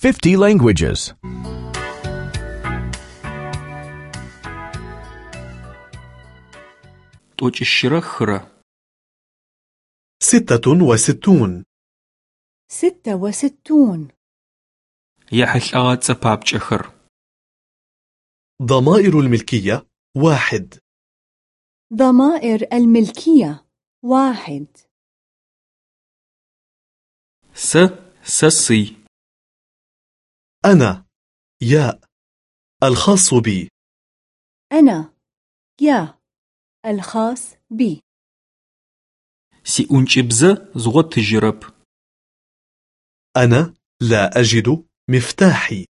50 languages. 66 66 يحلغا صبابچخر ضمائر الملكية واحد. ضمائر الملكية واحد. س سسي أنا يا الخاص بي. أنا يا الخاص بي. سيونشبزة زغط تجرب أنا لا أجد مفتاحي.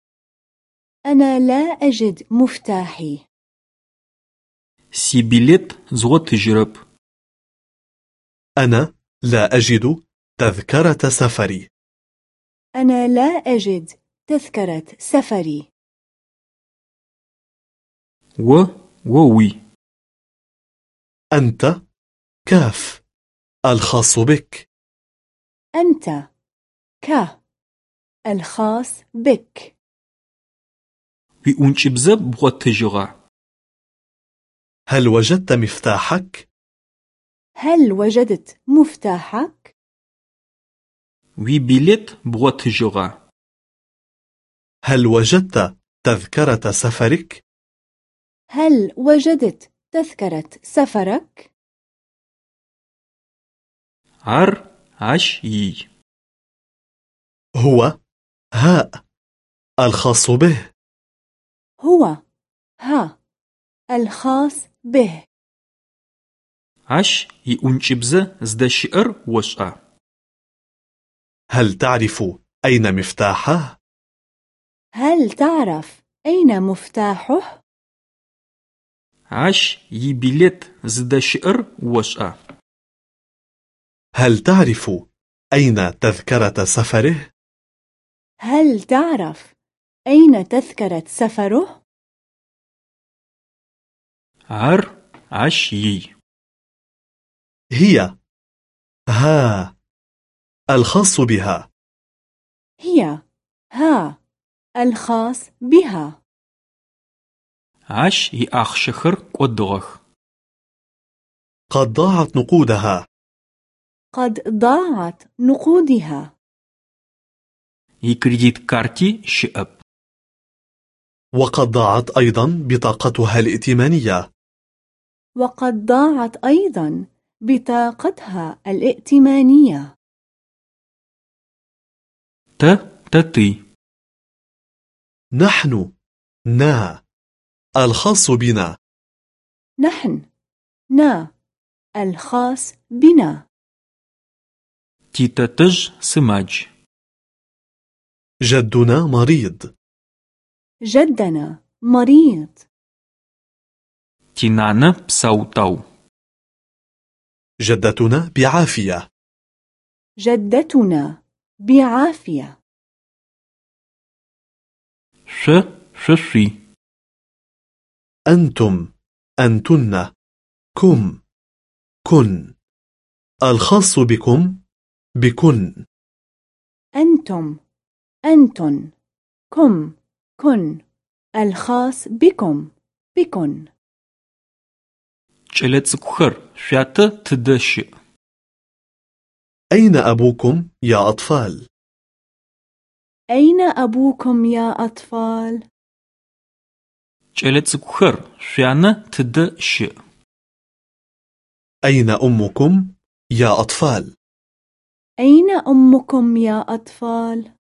أنا لا أجد مفتاحي. سي بيليت زغط تجرب أنا لا أجد تذكرة سفري. أنا لا أجد تذكرة سفري و ووي أنت كاف الخاص بك أنت ك الخاص بك هل وجدت مفتاحك؟ هل وجدت مفتاحك؟ وي بيليت جوغا. هل وجدت تذكرة سفرك؟ هل وجدت تذكرة سفرك؟ عر عشي هو هاء الخاص به هو ها الخاص به عش يونجبز زد شئر وشأ هل تعرف أين مفتاحه؟ هل تعرف أين مفتاحه؟ عش يبيلت زد شئر وشأ هل تعرف أين تذكرة سفره؟ هل تعرف أين تذكرة سفره؟ عر عش يي. هي. ها. الخاص بها. هي. ها. الخاص بها Ащ иахъщэхэр кӏодыгъэх. قد ضاعت نقودها قد ضاعت نقودها Икредит карти щыӏэп. وقد ضاعت أيضا بطاقتها الائتمانية وقد ضاعت أيضا بطاقتها الائتمانية Тэ тэ ты. نحن نا. الخاص بنا. نحن نا. الخاص بنا. تيتاتج سماج جدنا مريض. جدنا مريض. تينانا بساوتاو جدتنا بعافية. جدتنا بعافية. ش ششي أنتم أنتن كم كن. الخاص بكم بكن. أنتم أنتن كم كن. الخاص بكم بكن. جلتسكوخر شات تدشي. أين أبوكم يا أطفال؟ أين أبوكم يا أطفال؟ Кӏэлэцӏыкӏухэр шъуянэ тыдэ щыӏ? أين أمكم يا أطفال؟ أين أمكم يا أطفال؟